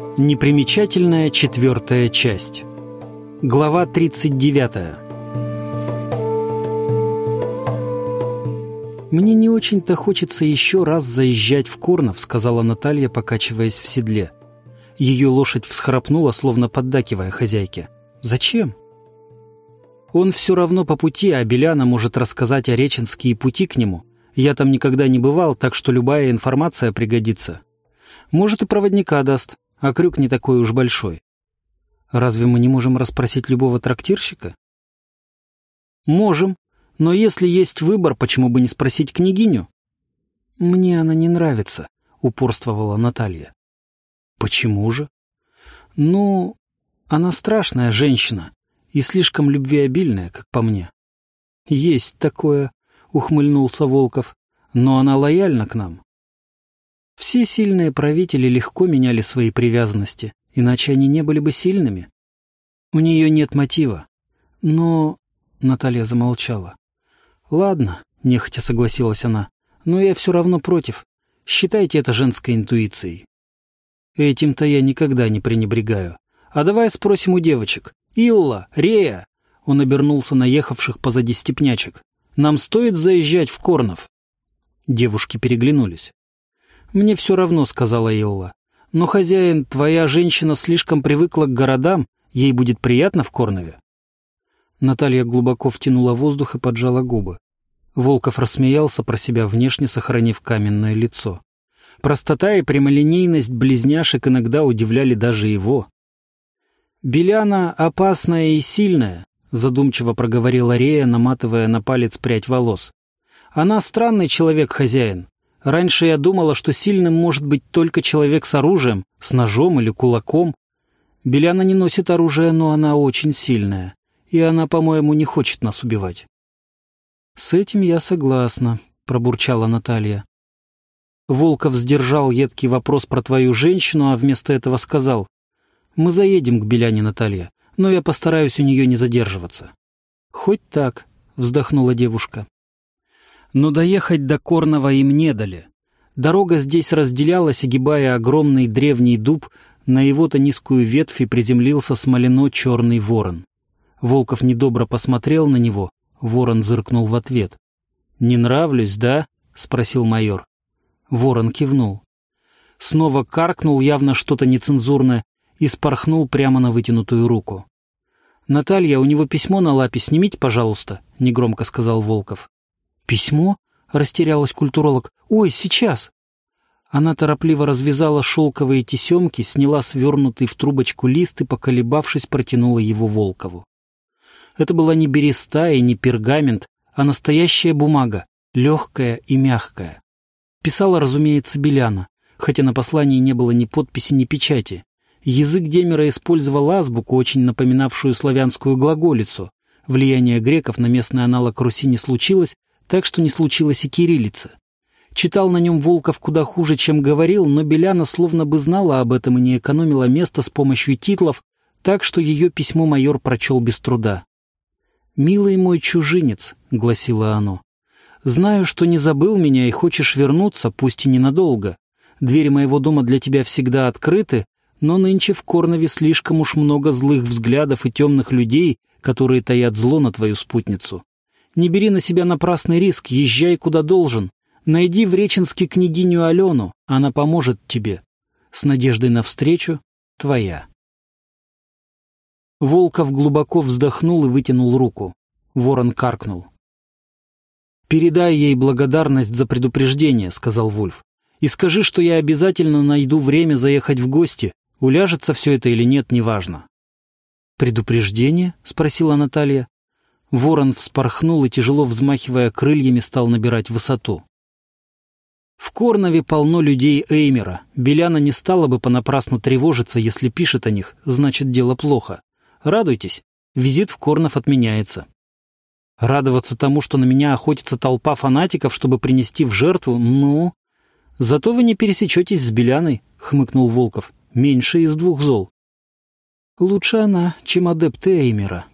Непримечательная четвертая часть. Глава 39. «Мне не очень-то хочется еще раз заезжать в Корнов», — сказала Наталья, покачиваясь в седле. Ее лошадь всхрапнула, словно поддакивая хозяйке. «Зачем?» «Он все равно по пути, а Беляна может рассказать о реченские пути к нему. Я там никогда не бывал, так что любая информация пригодится. Может, и проводника даст а крюк не такой уж большой. Разве мы не можем расспросить любого трактирщика? Можем, но если есть выбор, почему бы не спросить княгиню? Мне она не нравится, упорствовала Наталья. Почему же? Ну, она страшная женщина и слишком любвеобильная, как по мне. Есть такое, ухмыльнулся Волков, но она лояльна к нам. Все сильные правители легко меняли свои привязанности, иначе они не были бы сильными. У нее нет мотива. Но... Наталья замолчала. «Ладно», — нехотя согласилась она, — «но я все равно против. Считайте это женской интуицией». «Этим-то я никогда не пренебрегаю. А давай спросим у девочек. Илла, Рея!» Он обернулся на ехавших позади степнячек. «Нам стоит заезжать в Корнов?» Девушки переглянулись. «Мне все равно», — сказала Илла. «Но, хозяин, твоя женщина слишком привыкла к городам, ей будет приятно в Корнове». Наталья глубоко втянула воздух и поджала губы. Волков рассмеялся про себя, внешне сохранив каменное лицо. Простота и прямолинейность близняшек иногда удивляли даже его. «Беляна опасная и сильная», — задумчиво проговорила Рея, наматывая на палец прядь волос. «Она странный человек, хозяин. Раньше я думала, что сильным может быть только человек с оружием, с ножом или кулаком. Беляна не носит оружие, но она очень сильная. И она, по-моему, не хочет нас убивать. «С этим я согласна», — пробурчала Наталья. Волков сдержал едкий вопрос про твою женщину, а вместо этого сказал, «Мы заедем к Беляне, Наталья, но я постараюсь у нее не задерживаться». «Хоть так», — вздохнула девушка но доехать до Корнова им не дали. Дорога здесь разделялась, огибая огромный древний дуб, на его-то низкую ветвь и приземлился смолено-черный ворон. Волков недобро посмотрел на него, ворон зыркнул в ответ. «Не нравлюсь, да?» — спросил майор. Ворон кивнул. Снова каркнул явно что-то нецензурное и спорхнул прямо на вытянутую руку. «Наталья, у него письмо на лапе, снимите, пожалуйста», — негромко сказал Волков. «Письмо?» — растерялась культуролог. «Ой, сейчас!» Она торопливо развязала шелковые тесемки, сняла свернутый в трубочку лист и, поколебавшись, протянула его Волкову. Это была не береста и не пергамент, а настоящая бумага, легкая и мягкая. Писала, разумеется, Беляна, хотя на послании не было ни подписи, ни печати. Язык Демера использовал азбуку, очень напоминавшую славянскую глаголицу. Влияние греков на местный аналог Руси не случилось, так что не случилось и кириллица. Читал на нем Волков куда хуже, чем говорил, но Беляна словно бы знала об этом и не экономила место с помощью титлов, так что ее письмо майор прочел без труда. «Милый мой чужинец», — гласило оно, — «знаю, что не забыл меня и хочешь вернуться, пусть и ненадолго. Двери моего дома для тебя всегда открыты, но нынче в Корнове слишком уж много злых взглядов и темных людей, которые таят зло на твою спутницу. Не бери на себя напрасный риск, езжай куда должен. Найди в Реченске княгиню Алену, она поможет тебе. С надеждой на встречу, твоя. Волков глубоко вздохнул и вытянул руку. Ворон каркнул. «Передай ей благодарность за предупреждение», — сказал Вульф. «И скажи, что я обязательно найду время заехать в гости. Уляжется все это или нет, неважно». «Предупреждение?» — спросила Наталья. Ворон вспорхнул и, тяжело взмахивая крыльями, стал набирать высоту. В Корнове полно людей Эймера. Беляна не стала бы понапрасну тревожиться, если пишет о них, значит, дело плохо. Радуйтесь, визит в Корнов отменяется. Радоваться тому, что на меня охотится толпа фанатиков, чтобы принести в жертву, ну... Зато вы не пересечетесь с Беляной, — хмыкнул Волков. Меньше из двух зол. Лучше она, чем адепты Эймера.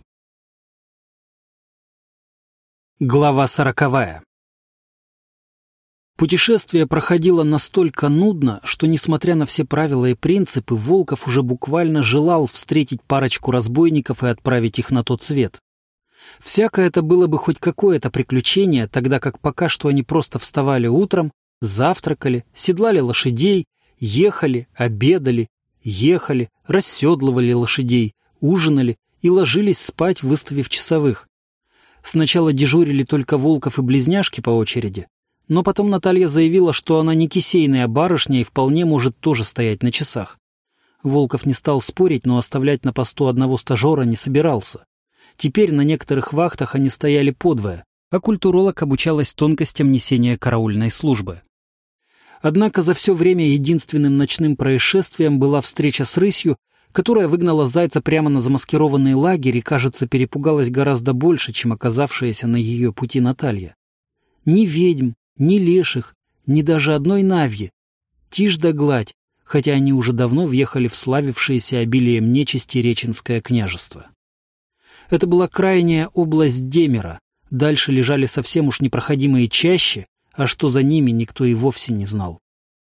Глава сороковая Путешествие проходило настолько нудно, что, несмотря на все правила и принципы, Волков уже буквально желал встретить парочку разбойников и отправить их на тот свет. Всяко это было бы хоть какое-то приключение, тогда как пока что они просто вставали утром, завтракали, седлали лошадей, ехали, обедали, ехали, расседлывали лошадей, ужинали и ложились спать, выставив часовых. Сначала дежурили только Волков и близняшки по очереди, но потом Наталья заявила, что она не кисейная барышня и вполне может тоже стоять на часах. Волков не стал спорить, но оставлять на посту одного стажера не собирался. Теперь на некоторых вахтах они стояли подвое, а культуролог обучалась тонкостям несения караульной службы. Однако за все время единственным ночным происшествием была встреча с рысью, которая выгнала зайца прямо на замаскированный лагерь и, кажется, перепугалась гораздо больше, чем оказавшаяся на ее пути Наталья. Ни ведьм, ни леших, ни даже одной навьи. Тишь да гладь, хотя они уже давно въехали в славившееся обилием нечисти Реченское княжество. Это была крайняя область Демера, дальше лежали совсем уж непроходимые чащи, а что за ними никто и вовсе не знал.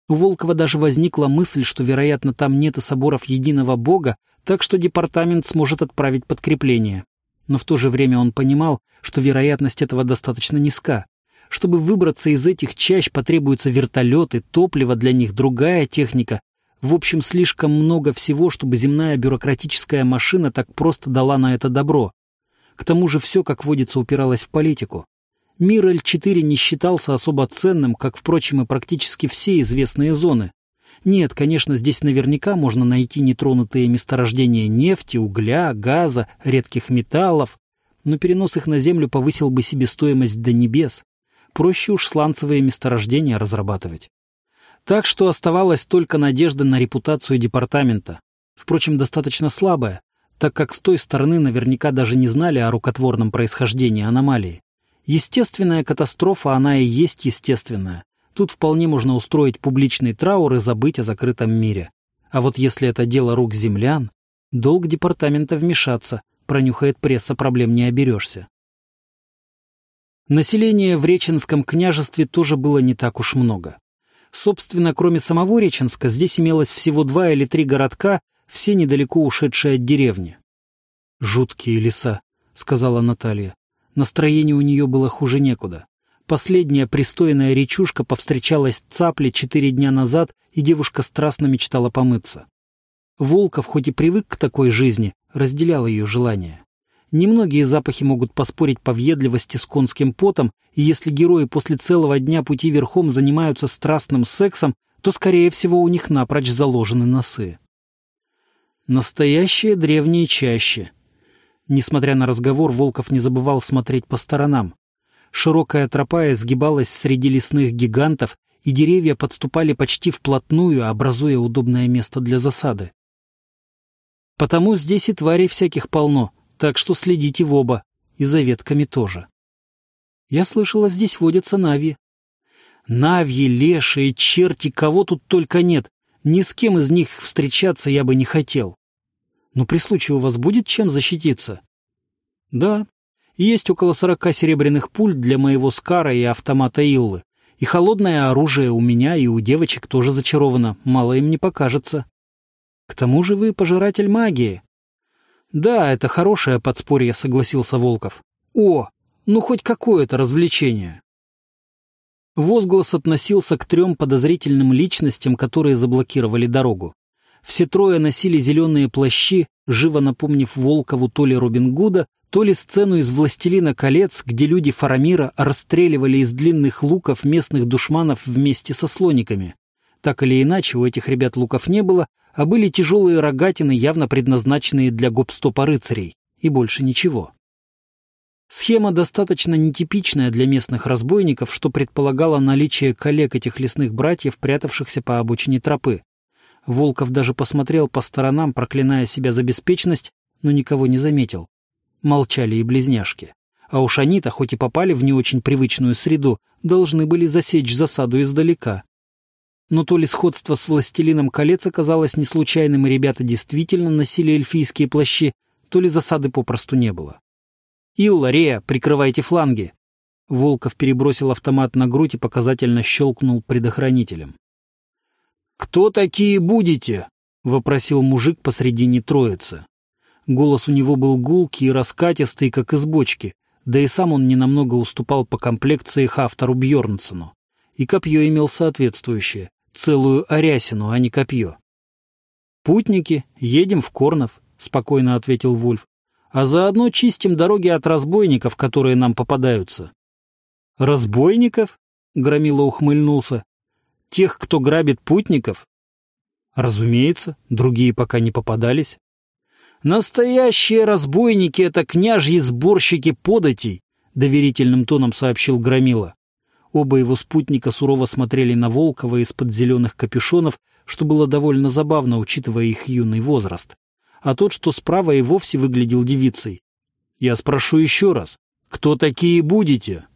У Волкова даже возникла мысль, что, вероятно, там нет и соборов единого бога, так что департамент сможет отправить подкрепление. Но в то же время он понимал, что вероятность этого достаточно низка. Чтобы выбраться из этих чащ, потребуются вертолеты, топливо для них, другая техника. В общем, слишком много всего, чтобы земная бюрократическая машина так просто дала на это добро. К тому же все, как водится, упиралось в политику. Мир Л-4 не считался особо ценным, как, впрочем, и практически все известные зоны. Нет, конечно, здесь наверняка можно найти нетронутые месторождения нефти, угля, газа, редких металлов, но перенос их на Землю повысил бы себестоимость до небес проще уж сланцевые месторождения разрабатывать. Так что оставалась только надежда на репутацию департамента, впрочем, достаточно слабая, так как с той стороны наверняка даже не знали о рукотворном происхождении аномалии. Естественная катастрофа, она и есть естественная. Тут вполне можно устроить публичный траур и забыть о закрытом мире. А вот если это дело рук землян, долг департамента вмешаться, пронюхает пресса, проблем не оберешься. Населения в Реченском княжестве тоже было не так уж много. Собственно, кроме самого Реченска, здесь имелось всего два или три городка, все недалеко ушедшие от деревни. «Жуткие леса», — сказала Наталья. Настроение у нее было хуже некуда. Последняя пристойная речушка повстречалась цапле четыре дня назад, и девушка страстно мечтала помыться. Волков, хоть и привык к такой жизни, разделял ее желание. Немногие запахи могут поспорить по въедливости с конским потом, и если герои после целого дня пути верхом занимаются страстным сексом, то, скорее всего, у них напрочь заложены носы. Настоящие древние чаще. Несмотря на разговор, Волков не забывал смотреть по сторонам. Широкая тропа изгибалась среди лесных гигантов, и деревья подступали почти вплотную, образуя удобное место для засады. Потому здесь и тварей всяких полно, так что следите в оба, и за ветками тоже. Я слышала, здесь водятся нави. Навьи, лешие, черти, кого тут только нет. Ни с кем из них встречаться я бы не хотел. Но при случае у вас будет чем защититься? Да. Есть около сорока серебряных пуль для моего Скара и автомата Иллы. И холодное оружие у меня и у девочек тоже зачаровано, мало им не покажется. К тому же вы пожиратель магии. «Да, это хорошее подспорье», — согласился Волков. «О, ну хоть какое-то развлечение». Возглас относился к трем подозрительным личностям, которые заблокировали дорогу. Все трое носили зеленые плащи, живо напомнив Волкову то ли Робин Гуда, то ли сцену из «Властелина колец», где люди Фарамира расстреливали из длинных луков местных душманов вместе со слониками. Так или иначе, у этих ребят луков не было, а были тяжелые рогатины, явно предназначенные для гоп-стопа рыцарей, и больше ничего. Схема достаточно нетипичная для местных разбойников, что предполагало наличие коллег этих лесных братьев, прятавшихся по обочине тропы. Волков даже посмотрел по сторонам, проклиная себя за беспечность, но никого не заметил. Молчали и близняшки. А уж они-то, хоть и попали в не очень привычную среду, должны были засечь засаду издалека. Но то ли сходство с «Властелином колец» оказалось не случайным, и ребята действительно носили эльфийские плащи, то ли засады попросту не было. «Илла, Рея, прикрывайте фланги!» Волков перебросил автомат на грудь и показательно щелкнул предохранителем. «Кто такие будете?» — вопросил мужик посредине троицы. Голос у него был гулкий и раскатистый, как из бочки, да и сам он ненамного уступал по комплекции Хафтору Бьернсону. И копье имел соответствующее, целую арясину, а не копье. «Путники, едем в Корнов», — спокойно ответил Вульф. «А заодно чистим дороги от разбойников, которые нам попадаются». «Разбойников?» — Громила ухмыльнулся. «Тех, кто грабит путников?» «Разумеется, другие пока не попадались». «Настоящие разбойники — это княжьи сборщики податей», — доверительным тоном сообщил Громила. Оба его спутника сурово смотрели на Волкова из-под зеленых капюшонов, что было довольно забавно, учитывая их юный возраст. А тот, что справа, и вовсе выглядел девицей. «Я спрошу еще раз, кто такие будете?»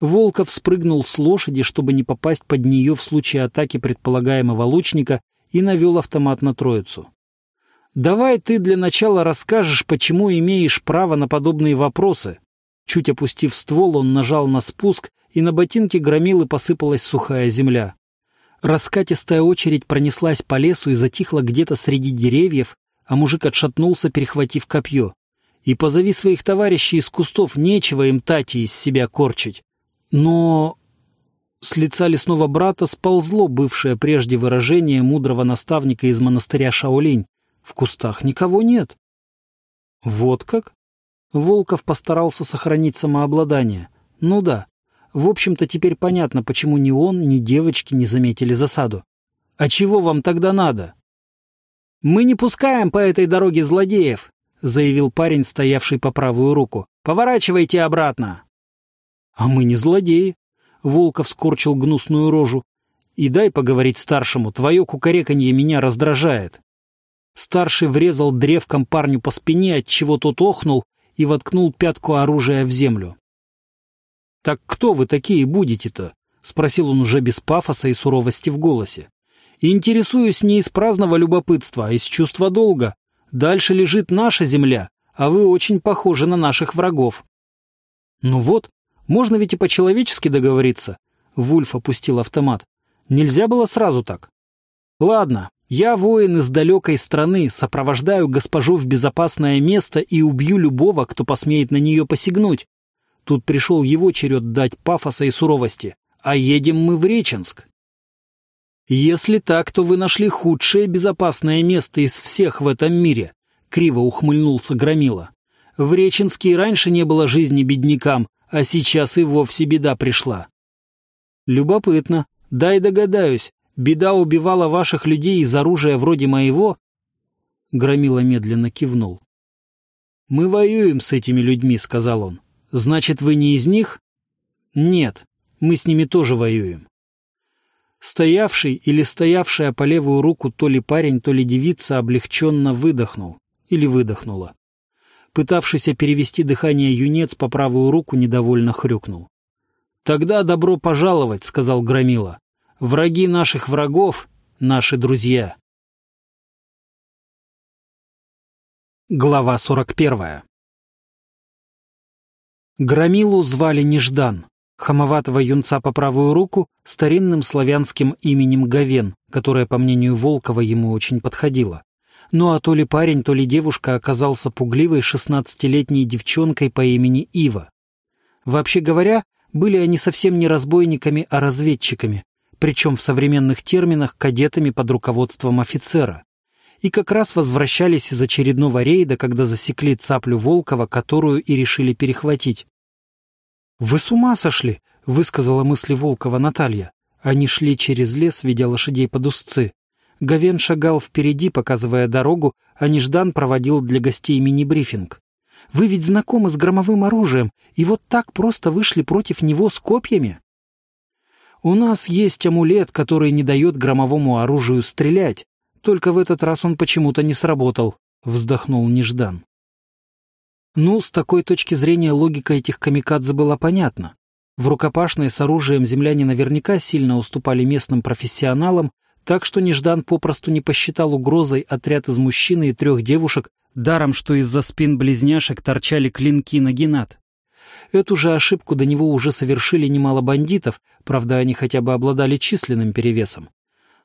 Волков спрыгнул с лошади, чтобы не попасть под нее в случае атаки предполагаемого лучника, и навел автомат на троицу. «Давай ты для начала расскажешь, почему имеешь право на подобные вопросы». Чуть опустив ствол, он нажал на спуск, и на ботинке громилы посыпалась сухая земля. Раскатистая очередь пронеслась по лесу и затихла где-то среди деревьев, а мужик отшатнулся, перехватив копье. И позови своих товарищей из кустов, нечего им тати из себя корчить. Но с лица лесного брата сползло бывшее прежде выражение мудрого наставника из монастыря Шаолинь. В кустах никого нет. Вот как? Волков постарался сохранить самообладание. Ну да. В общем-то, теперь понятно, почему ни он, ни девочки не заметили засаду. А чего вам тогда надо? Мы не пускаем по этой дороге злодеев, заявил парень, стоявший по правую руку. Поворачивайте обратно. А мы не злодеи. Волков скорчил гнусную рожу. И дай поговорить старшему, твое кукареканье меня раздражает. Старший врезал древком парню по спине, отчего тот охнул и воткнул пятку оружия в землю. «Так кто вы такие будете-то?» — спросил он уже без пафоса и суровости в голосе. «Интересуюсь не из праздного любопытства, а из чувства долга. Дальше лежит наша земля, а вы очень похожи на наших врагов». «Ну вот, можно ведь и по-человечески договориться», — Вульф опустил автомат. «Нельзя было сразу так». «Ладно, я воин из далекой страны, сопровождаю госпожу в безопасное место и убью любого, кто посмеет на нее посягнуть. Тут пришел его черед дать пафоса и суровости. А едем мы в Реченск. Если так, то вы нашли худшее безопасное место из всех в этом мире, криво ухмыльнулся Громила. В Реченске раньше не было жизни беднякам, а сейчас и вовсе беда пришла. Любопытно. Дай догадаюсь, Беда убивала ваших людей из оружия вроде моего?» Громила медленно кивнул. «Мы воюем с этими людьми», — сказал он. «Значит, вы не из них?» «Нет, мы с ними тоже воюем». Стоявший или стоявшая по левую руку то ли парень, то ли девица облегченно выдохнул или выдохнула. Пытавшийся перевести дыхание юнец по правую руку недовольно хрюкнул. «Тогда добро пожаловать», — сказал Громила. Враги наших врагов — наши друзья. Глава 41 Громилу звали Неждан, хамоватого юнца по правую руку, старинным славянским именем Говен, которое, по мнению Волкова, ему очень подходило. Ну а то ли парень, то ли девушка оказался пугливой шестнадцатилетней девчонкой по имени Ива. Вообще говоря, были они совсем не разбойниками, а разведчиками, причем в современных терминах кадетами под руководством офицера. И как раз возвращались из очередного рейда, когда засекли цаплю Волкова, которую и решили перехватить. «Вы с ума сошли!» — высказала мысли Волкова Наталья. Они шли через лес, ведя лошадей под узцы. Говен шагал впереди, показывая дорогу, а Неждан проводил для гостей мини-брифинг. «Вы ведь знакомы с громовым оружием, и вот так просто вышли против него с копьями?» У нас есть амулет, который не дает громовому оружию стрелять. Только в этот раз он почему-то не сработал, — вздохнул Неждан. Ну, с такой точки зрения логика этих камикадзе была понятна. В рукопашной с оружием земляне наверняка сильно уступали местным профессионалам, так что Неждан попросту не посчитал угрозой отряд из мужчины и трех девушек, даром что из-за спин близняшек торчали клинки на генат. Эту же ошибку до него уже совершили немало бандитов, правда, они хотя бы обладали численным перевесом.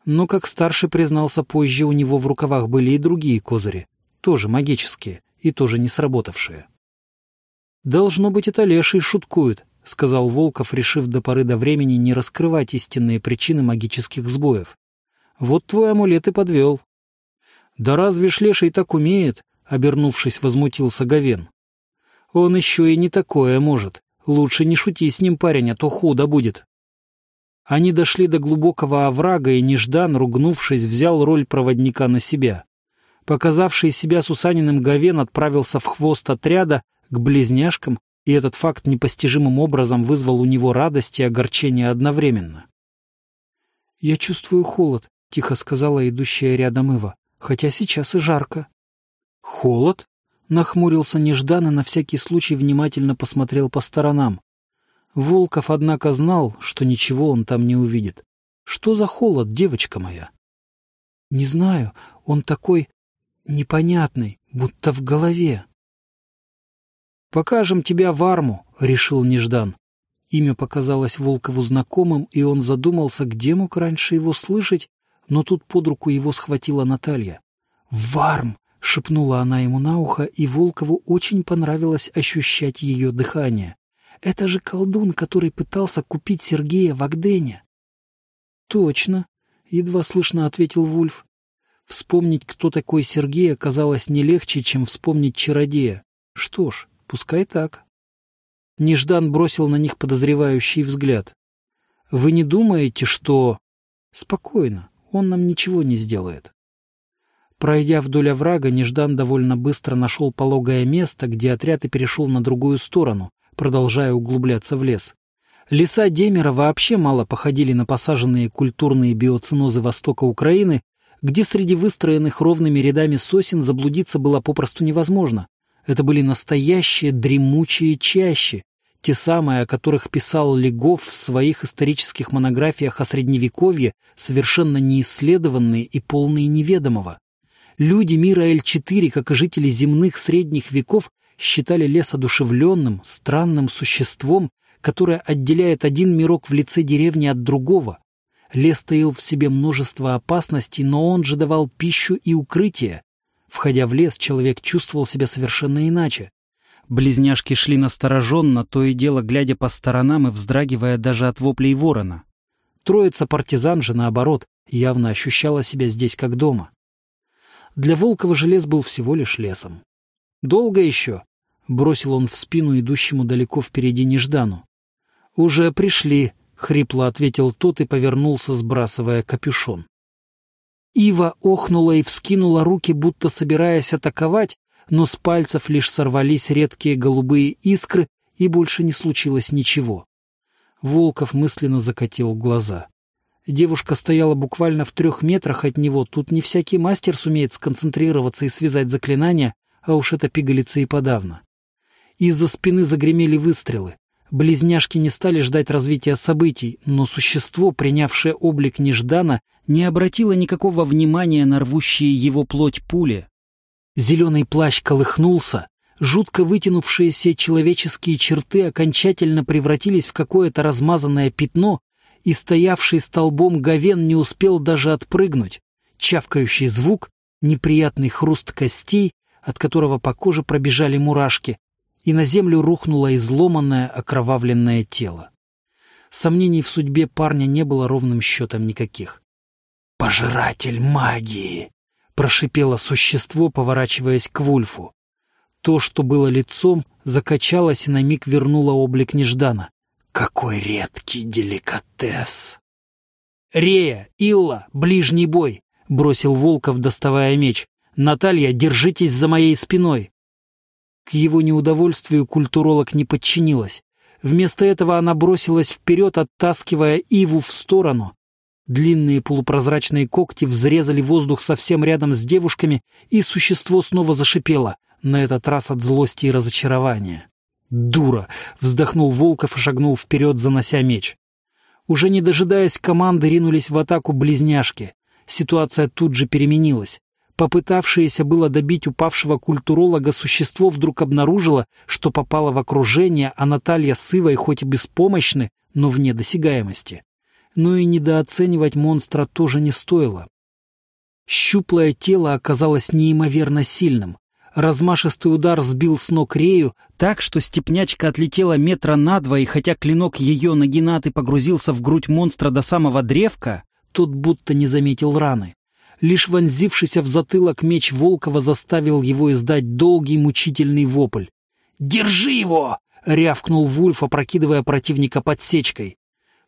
Но, как старший признался позже, у него в рукавах были и другие козыри, тоже магические и тоже не сработавшие. «Должно быть, это леший шуткует», — сказал Волков, решив до поры до времени не раскрывать истинные причины магических сбоев. «Вот твой амулет и подвел». «Да разве ж леший так умеет?» — обернувшись, возмутился Говен. «Он еще и не такое может. Лучше не шути с ним, парень, а то худо будет». Они дошли до глубокого оврага, и Неждан, ругнувшись, взял роль проводника на себя. Показавший себя Сусаниным Говен отправился в хвост отряда к близняшкам, и этот факт непостижимым образом вызвал у него радость и огорчение одновременно. «Я чувствую холод», — тихо сказала идущая рядом Ива, — «хотя сейчас и жарко». «Холод?» — нахмурился неждан и на всякий случай внимательно посмотрел по сторонам. Волков, однако, знал, что ничего он там не увидит. Что за холод, девочка моя? Не знаю, он такой непонятный, будто в голове. «Покажем тебя в арму», — решил Неждан. Имя показалось Волкову знакомым, и он задумался, где мог раньше его слышать, но тут под руку его схватила Наталья. «Варм!» — шепнула она ему на ухо, и Волкову очень понравилось ощущать ее дыхание. Это же колдун, который пытался купить Сергея в Агдене. Точно, едва слышно ответил Вульф. Вспомнить, кто такой Сергей, оказалось не легче, чем вспомнить чародея. Что ж, пускай так. Неждан бросил на них подозревающий взгляд. Вы не думаете, что... Спокойно, он нам ничего не сделает. Пройдя вдоль оврага, Неждан довольно быстро нашел пологое место, где отряд и перешел на другую сторону, продолжая углубляться в лес. Леса Демера вообще мало походили на посаженные культурные биоцинозы востока Украины, где среди выстроенных ровными рядами сосен заблудиться было попросту невозможно. Это были настоящие дремучие чащи, те самые, о которых писал Легов в своих исторических монографиях о Средневековье, совершенно неисследованные и полные неведомого. Люди мира Л-4, как и жители земных средних веков, считали лес одушевленным, странным существом, которое отделяет один мирок в лице деревни от другого. Лес таил в себе множество опасностей, но он же давал пищу и укрытие. Входя в лес, человек чувствовал себя совершенно иначе. Близняшки шли настороженно, то и дело глядя по сторонам и вздрагивая даже от воплей ворона. Троица партизан же, наоборот, явно ощущала себя здесь как дома. Для Волкова же лес был всего лишь лесом. «Долго еще?» бросил он в спину идущему далеко впереди Неждану. «Уже пришли», — хрипло ответил тот и повернулся, сбрасывая капюшон. Ива охнула и вскинула руки, будто собираясь атаковать, но с пальцев лишь сорвались редкие голубые искры, и больше не случилось ничего. Волков мысленно закатил глаза. Девушка стояла буквально в трех метрах от него, тут не всякий мастер сумеет сконцентрироваться и связать заклинания, а уж это пигалица и подавно. Из-за спины загремели выстрелы. Близняшки не стали ждать развития событий, но существо, принявшее облик Неждана, не обратило никакого внимания на рвущие его плоть пули. Зеленый плащ колыхнулся, жутко вытянувшиеся человеческие черты окончательно превратились в какое-то размазанное пятно, и стоявший столбом Говен не успел даже отпрыгнуть. Чавкающий звук, неприятный хруст костей, от которого по коже пробежали мурашки, и на землю рухнуло изломанное, окровавленное тело. Сомнений в судьбе парня не было ровным счетом никаких. «Пожиратель магии!» — прошипело существо, поворачиваясь к Вульфу. То, что было лицом, закачалось и на миг вернуло облик Неждана. «Какой редкий деликатес!» «Рея! Илла! Ближний бой!» — бросил Волков, доставая меч. «Наталья, держитесь за моей спиной!» К его неудовольствию культуролог не подчинилась. Вместо этого она бросилась вперед, оттаскивая Иву в сторону. Длинные полупрозрачные когти взрезали воздух совсем рядом с девушками, и существо снова зашипело, на этот раз от злости и разочарования. «Дура!» — вздохнул Волков и шагнул вперед, занося меч. Уже не дожидаясь команды, ринулись в атаку близняшки. Ситуация тут же переменилась. Попытавшееся было добить упавшего культуролога существо вдруг обнаружило, что попало в окружение, а Наталья с Ивой хоть и беспомощны, но вне досягаемости. Но и недооценивать монстра тоже не стоило. Щуплое тело оказалось неимоверно сильным. Размашистый удар сбил с ног Рею так, что степнячка отлетела метра на два, и хотя клинок ее нагинаты погрузился в грудь монстра до самого древка, тот будто не заметил раны. Лишь вонзившийся в затылок меч Волкова заставил его издать долгий мучительный вопль. «Держи его!» — рявкнул Вульф, опрокидывая противника подсечкой.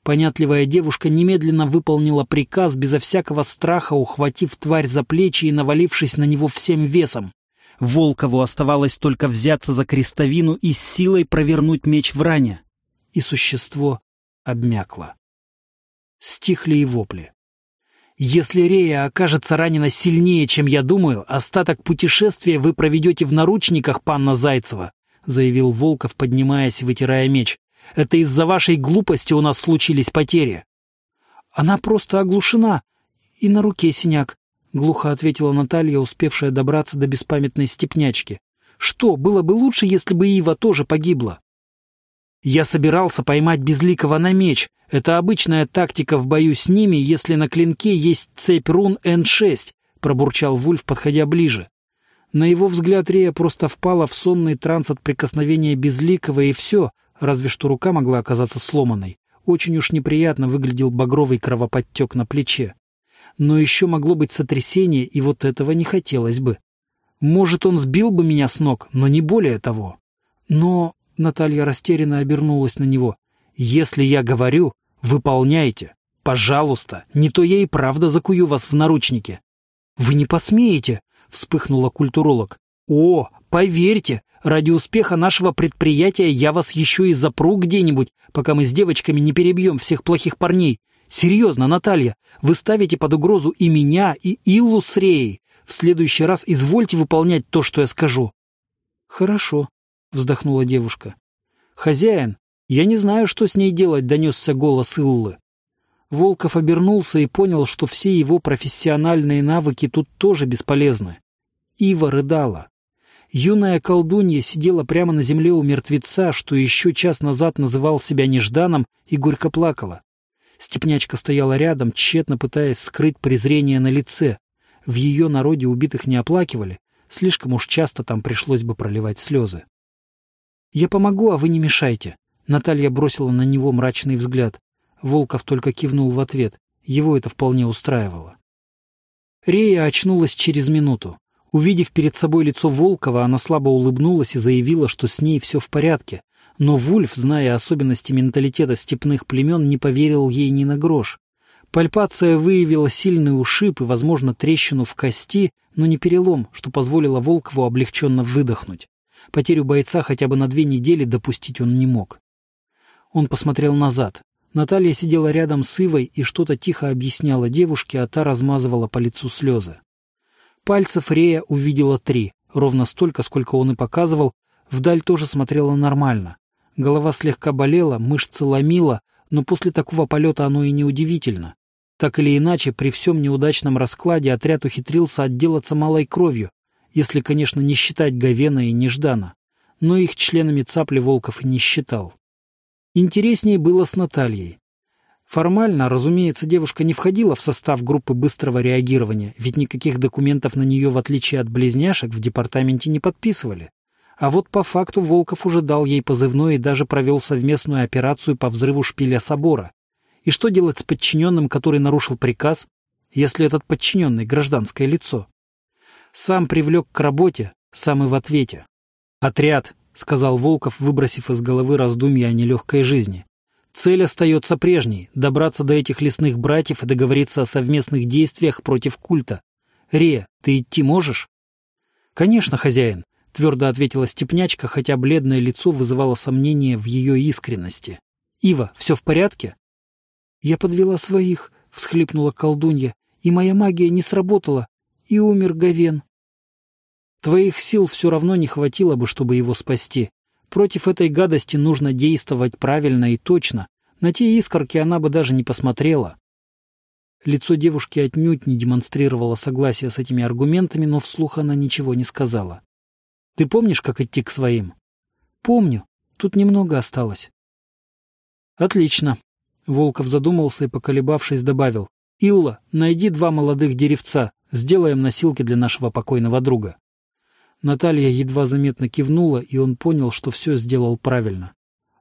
Понятливая девушка немедленно выполнила приказ, безо всякого страха ухватив тварь за плечи и навалившись на него всем весом. Волкову оставалось только взяться за крестовину и с силой провернуть меч в ране. И существо обмякло. Стихли и вопли. «Если Рея окажется ранена сильнее, чем я думаю, остаток путешествия вы проведете в наручниках, панна Зайцева», заявил Волков, поднимаясь и вытирая меч. «Это из-за вашей глупости у нас случились потери». «Она просто оглушена, и на руке синяк», — глухо ответила Наталья, успевшая добраться до беспамятной степнячки. «Что, было бы лучше, если бы Ива тоже погибла?» «Я собирался поймать Безликого на меч. Это обычная тактика в бою с ними, если на клинке есть цепь рун Н6», — пробурчал Вульф, подходя ближе. На его взгляд Рея просто впала в сонный транс от прикосновения Безликого, и все, разве что рука могла оказаться сломанной. Очень уж неприятно выглядел багровый кровоподтек на плече но еще могло быть сотрясение, и вот этого не хотелось бы. Может, он сбил бы меня с ног, но не более того. Но Наталья растерянно обернулась на него. «Если я говорю, выполняйте. Пожалуйста, не то я и правда закую вас в наручники». «Вы не посмеете!» — вспыхнула культуролог. «О, поверьте, ради успеха нашего предприятия я вас еще и запру где-нибудь, пока мы с девочками не перебьем всех плохих парней. Серьезно, Наталья, вы ставите под угрозу и меня, и Иллу с Реей. В следующий раз извольте выполнять то, что я скажу. Хорошо, вздохнула девушка. Хозяин, я не знаю, что с ней делать, донесся голос Иллы. Волков обернулся и понял, что все его профессиональные навыки тут тоже бесполезны. Ива рыдала. Юная колдунья сидела прямо на земле у мертвеца, что еще час назад называл себя нежданом, и горько плакала. Степнячка стояла рядом, тщетно пытаясь скрыть презрение на лице. В ее народе убитых не оплакивали, слишком уж часто там пришлось бы проливать слезы. «Я помогу, а вы не мешайте», — Наталья бросила на него мрачный взгляд. Волков только кивнул в ответ. Его это вполне устраивало. Рея очнулась через минуту. Увидев перед собой лицо Волкова, она слабо улыбнулась и заявила, что с ней все в порядке, но Вульф, зная особенности менталитета степных племен, не поверил ей ни на грош. Пальпация выявила сильный ушиб и, возможно, трещину в кости, но не перелом, что позволило Волкову облегченно выдохнуть. Потерю бойца хотя бы на две недели допустить он не мог. Он посмотрел назад. Наталья сидела рядом с Ивой и что-то тихо объясняла девушке, а та размазывала по лицу слезы. Пальцев Рея увидела три, ровно столько, сколько он и показывал, вдаль тоже смотрела нормально. Голова слегка болела, мышцы ломила, но после такого полета оно и не удивительно. Так или иначе, при всем неудачном раскладе отряд ухитрился отделаться малой кровью, если, конечно, не считать Говена и Неждана. Но их членами цапли Волков и не считал. Интереснее было с Натальей. Формально, разумеется, девушка не входила в состав группы быстрого реагирования, ведь никаких документов на нее, в отличие от близняшек, в департаменте не подписывали. А вот по факту Волков уже дал ей позывной и даже провел совместную операцию по взрыву шпиля собора. И что делать с подчиненным, который нарушил приказ, если этот подчиненный гражданское лицо? Сам привлек к работе, сам и в ответе. «Отряд», — сказал Волков, выбросив из головы раздумья о нелегкой жизни. «Цель остается прежней — добраться до этих лесных братьев и договориться о совместных действиях против культа. Ре, ты идти можешь?» «Конечно, хозяин», — твердо ответила степнячка, хотя бледное лицо вызывало сомнение в ее искренности. «Ива, все в порядке?» «Я подвела своих», — всхлипнула колдунья, «и моя магия не сработала, и умер Говен». «Твоих сил все равно не хватило бы, чтобы его спасти. Против этой гадости нужно действовать правильно и точно. На те искорки она бы даже не посмотрела». Лицо девушки отнюдь не демонстрировало согласия с этими аргументами, но вслух она ничего не сказала. «Ты помнишь, как идти к своим?» «Помню. Тут немного осталось». «Отлично». Волков задумался и, поколебавшись, добавил. «Илла, найди два молодых деревца. Сделаем носилки для нашего покойного друга». Наталья едва заметно кивнула, и он понял, что все сделал правильно.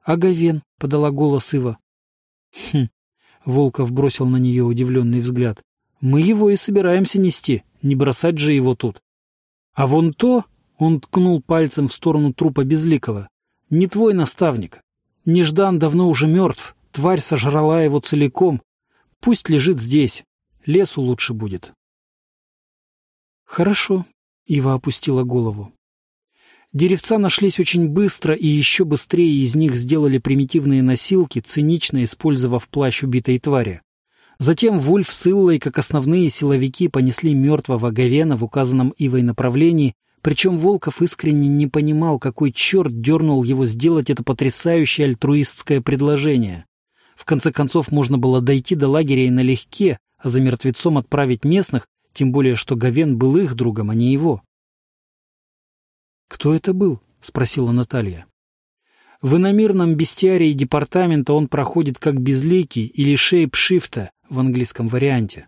«А Говен?» — подала голос Ива. «Хм!» — Волков бросил на нее удивленный взгляд. «Мы его и собираемся нести, не бросать же его тут». «А вон то...» — он ткнул пальцем в сторону трупа Безликого. «Не твой наставник. Неждан давно уже мертв, тварь сожрала его целиком. Пусть лежит здесь, лесу лучше будет». «Хорошо», — Ива опустила голову. Деревца нашлись очень быстро, и еще быстрее из них сделали примитивные носилки, цинично использовав плащ убитой твари. Затем Вульф с Иллой, как основные силовики, понесли мертвого Говена в указанном Ивой направлении, причем Волков искренне не понимал, какой черт дернул его сделать это потрясающее альтруистское предложение. В конце концов, можно было дойти до лагеря и налегке, а за мертвецом отправить местных, тем более, что Говен был их другом, а не его. «Кто это был?» — спросила Наталья. В иномирном бестиарии департамента он проходит как безликий или шейп-шифта в английском варианте.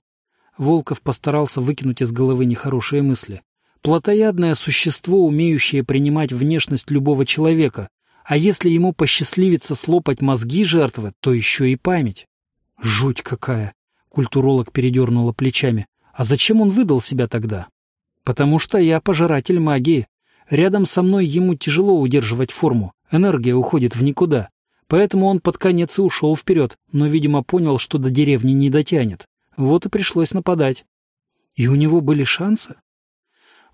Волков постарался выкинуть из головы нехорошие мысли. Плотоядное существо, умеющее принимать внешность любого человека, а если ему посчастливится слопать мозги жертвы, то еще и память. Жуть какая! Культуролог передернула плечами. А зачем он выдал себя тогда? Потому что я пожиратель магии. Рядом со мной ему тяжело удерживать форму, энергия уходит в никуда. Поэтому он под конец и ушел вперед, но, видимо, понял, что до деревни не дотянет. Вот и пришлось нападать. И у него были шансы?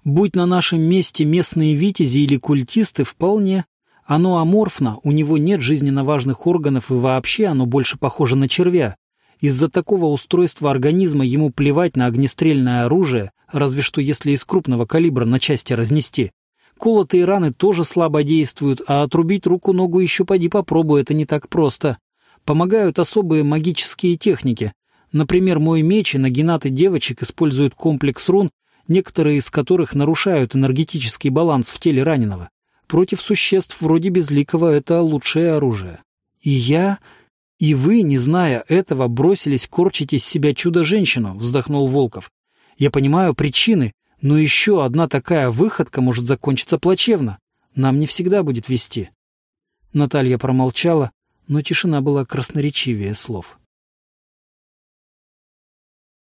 Будь на нашем месте местные витязи или культисты, вполне. Оно аморфно, у него нет жизненно важных органов и вообще оно больше похоже на червя. Из-за такого устройства организма ему плевать на огнестрельное оружие, разве что если из крупного калибра на части разнести. Колотые раны тоже слабо действуют, а отрубить руку-ногу еще поди попробуй, это не так просто. Помогают особые магические техники. Например, мой меч и нагинаты девочек используют комплекс рун, некоторые из которых нарушают энергетический баланс в теле раненого. Против существ вроде Безликого это лучшее оружие. И я... И вы, не зная этого, бросились корчить из себя чудо-женщину, вздохнул Волков. Я понимаю причины, но еще одна такая выходка может закончиться плачевно. Нам не всегда будет вести. Наталья промолчала, но тишина была красноречивее слов.